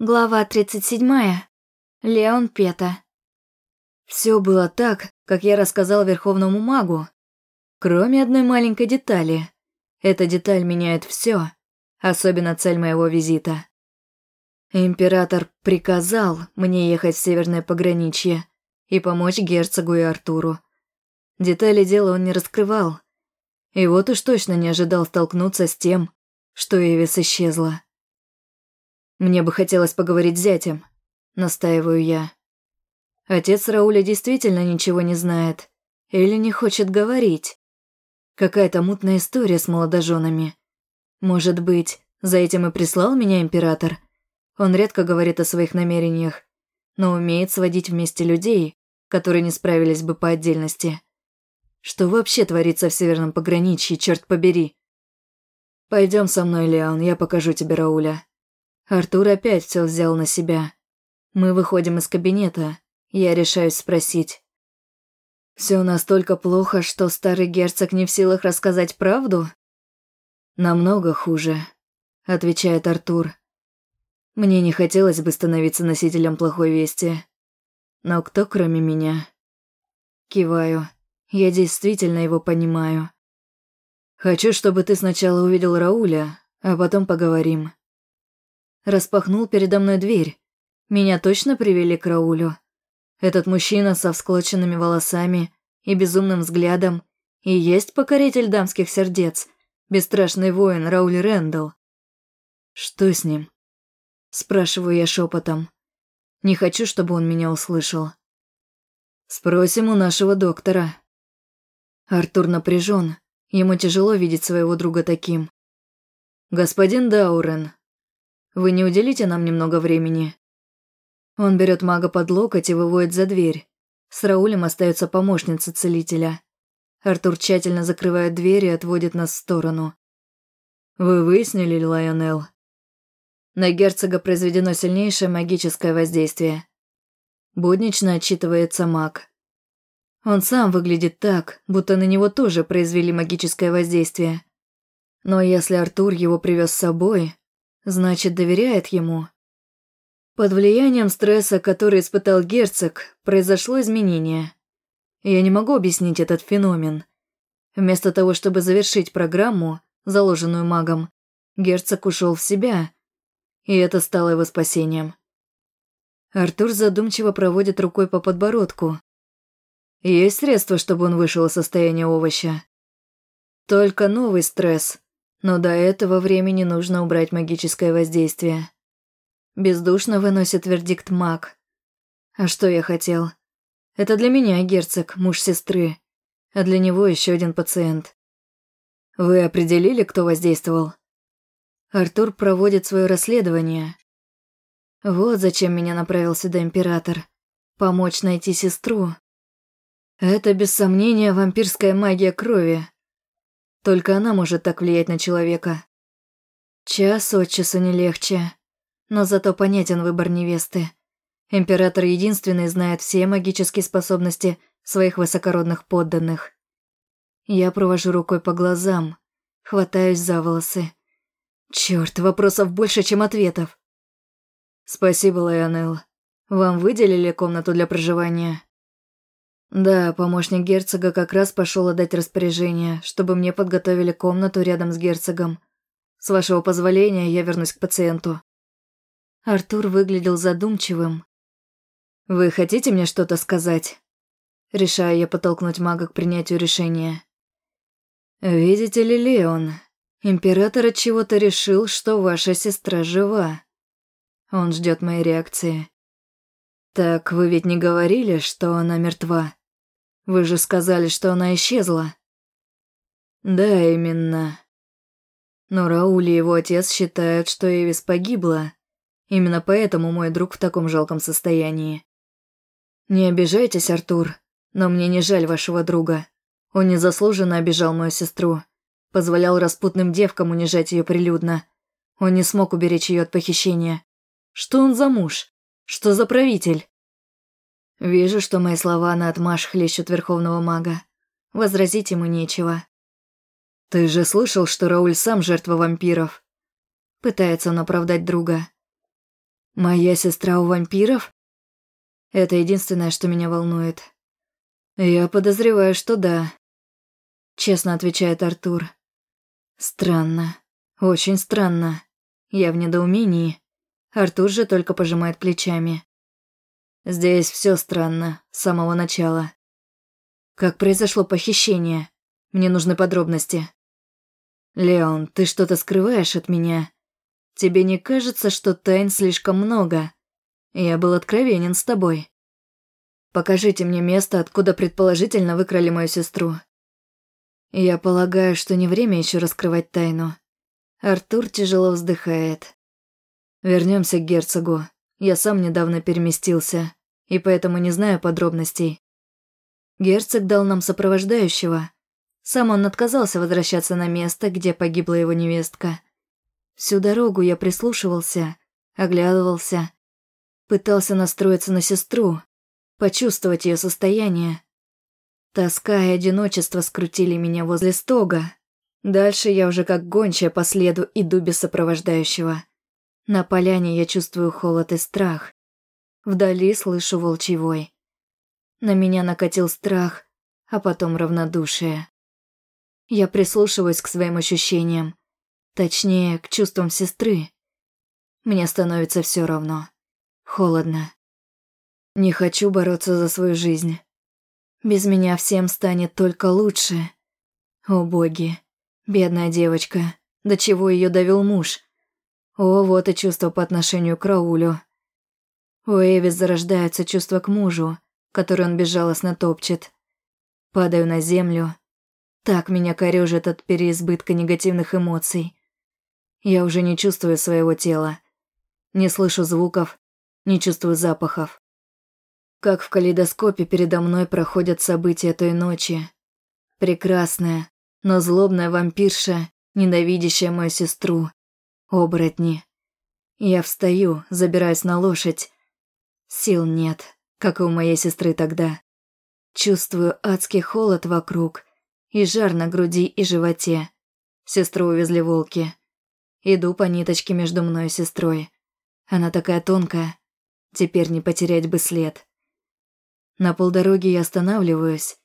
Глава 37. Леон Пета. Все было так, как я рассказал Верховному магу. Кроме одной маленькой детали. Эта деталь меняет все, особенно цель моего визита. Император приказал мне ехать в северное пограничье и помочь герцогу и Артуру. Детали дела он не раскрывал. И вот уж точно не ожидал столкнуться с тем, что Эвис исчезла. Мне бы хотелось поговорить с зятем, настаиваю я. Отец Рауля действительно ничего не знает или не хочет говорить. Какая-то мутная история с молодоженами. Может быть, за этим и прислал меня император? Он редко говорит о своих намерениях, но умеет сводить вместе людей, которые не справились бы по отдельности. Что вообще творится в северном пограничье, черт побери? Пойдем со мной, Леон, я покажу тебе Рауля. Артур опять все взял на себя. Мы выходим из кабинета. Я решаюсь спросить. Все настолько плохо, что старый герцог не в силах рассказать правду? Намного хуже, отвечает Артур. Мне не хотелось бы становиться носителем плохой вести. Но кто, кроме меня? Киваю. Я действительно его понимаю. Хочу, чтобы ты сначала увидел Рауля, а потом поговорим распахнул передо мной дверь. Меня точно привели к Раулю. Этот мужчина со всклоченными волосами и безумным взглядом и есть покоритель дамских сердец, бесстрашный воин Рауль Рэндалл. Что с ним? Спрашиваю я шепотом. Не хочу, чтобы он меня услышал. Спросим у нашего доктора. Артур напряжен, ему тяжело видеть своего друга таким. Господин Даурен, вы не уделите нам немного времени?» Он берет мага под локоть и выводит за дверь. С Раулем остается помощница целителя. Артур тщательно закрывает дверь и отводит нас в сторону. «Вы выяснили, Лайонел?» На герцога произведено сильнейшее магическое воздействие. Буднично отчитывается маг. Он сам выглядит так, будто на него тоже произвели магическое воздействие. Но если Артур его привез с собой, Значит, доверяет ему. Под влиянием стресса, который испытал герцог, произошло изменение. Я не могу объяснить этот феномен. Вместо того, чтобы завершить программу, заложенную магом, герцог ушел в себя, и это стало его спасением. Артур задумчиво проводит рукой по подбородку. Есть средства, чтобы он вышел из состояния овоща. Только новый стресс, но до этого времени нужно убрать магическое воздействие. Бездушно выносит вердикт маг. А что я хотел? Это для меня герцог, муж сестры, а для него еще один пациент. Вы определили, кто воздействовал? Артур проводит свое расследование. Вот зачем меня направил сюда император. Помочь найти сестру. Это, без сомнения, вампирская магия крови. Только она может так влиять на человека. Час от часу не легче. Но зато понятен выбор невесты. Император единственный знает все магические способности своих высокородных подданных. Я провожу рукой по глазам, хватаюсь за волосы. Черт, вопросов больше, чем ответов. Спасибо, Лайонел. Вам выделили комнату для проживания? Да, помощник герцога как раз пошел отдать распоряжение, чтобы мне подготовили комнату рядом с герцогом. С вашего позволения, я вернусь к пациенту. Артур выглядел задумчивым. Вы хотите мне что-то сказать? Решаю я подтолкнуть мага к принятию решения. Видите ли, Леон, император от чего-то решил, что ваша сестра жива. Он ждет моей реакции. Так вы ведь не говорили, что она мертва? Вы же сказали, что она исчезла. Да, именно. Но Рауль и его отец считают, что Эвис погибла. Именно поэтому мой друг в таком жалком состоянии. Не обижайтесь, Артур, но мне не жаль вашего друга. Он незаслуженно обижал мою сестру. Позволял распутным девкам унижать ее прилюдно. Он не смог уберечь ее от похищения. Что он за муж? Что за правитель? Вижу, что мои слова на отмаш хлещут верховного мага. Возразить ему нечего. Ты же слышал, что Рауль сам жертва вампиров? Пытается он оправдать друга. Моя сестра у вампиров? Это единственное, что меня волнует. Я подозреваю, что да. Честно отвечает Артур. Странно. Очень странно. Я в недоумении. Артур же только пожимает плечами. Здесь все странно, с самого начала. Как произошло похищение? Мне нужны подробности. Леон, ты что-то скрываешь от меня? Тебе не кажется, что тайн слишком много? Я был откровенен с тобой. Покажите мне место, откуда предположительно выкрали мою сестру. Я полагаю, что не время еще раскрывать тайну. Артур тяжело вздыхает. Вернемся к герцогу. Я сам недавно переместился, и поэтому не знаю подробностей. Герцог дал нам сопровождающего. Сам он отказался возвращаться на место, где погибла его невестка. Всю дорогу я прислушивался, оглядывался, пытался настроиться на сестру, почувствовать ее состояние. Тоска и одиночество скрутили меня возле стога. Дальше я уже как гончая по следу иду без сопровождающего. На поляне я чувствую холод и страх. Вдали слышу волчий вой. На меня накатил страх, а потом равнодушие. Я прислушиваюсь к своим ощущениям, точнее, к чувствам сестры. Мне становится все равно. Холодно. Не хочу бороться за свою жизнь. Без меня всем станет только лучше. О боги, бедная девочка, до чего ее довел муж. О, вот и чувство по отношению к Раулю. У Эвис зарождаются чувства к мужу, который он безжалостно топчет. Падаю на землю. Так меня корёжит от переизбытка негативных эмоций. Я уже не чувствую своего тела. Не слышу звуков, не чувствую запахов. Как в калейдоскопе передо мной проходят события той ночи. Прекрасная, но злобная вампирша, ненавидящая мою сестру. Оборотни. Я встаю, забираюсь на лошадь. Сил нет как и у моей сестры тогда. Чувствую адский холод вокруг и жар на груди и животе. Сестру увезли волки. Иду по ниточке между мной и сестрой. Она такая тонкая, теперь не потерять бы след. На полдороги я останавливаюсь,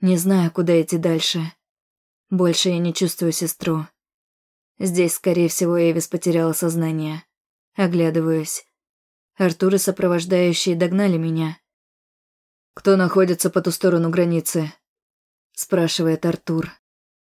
не знаю, куда идти дальше. Больше я не чувствую сестру. Здесь, скорее всего, Эвис потеряла сознание. Оглядываюсь. Артур и сопровождающие догнали меня. «Кто находится по ту сторону границы?» – спрашивает Артур.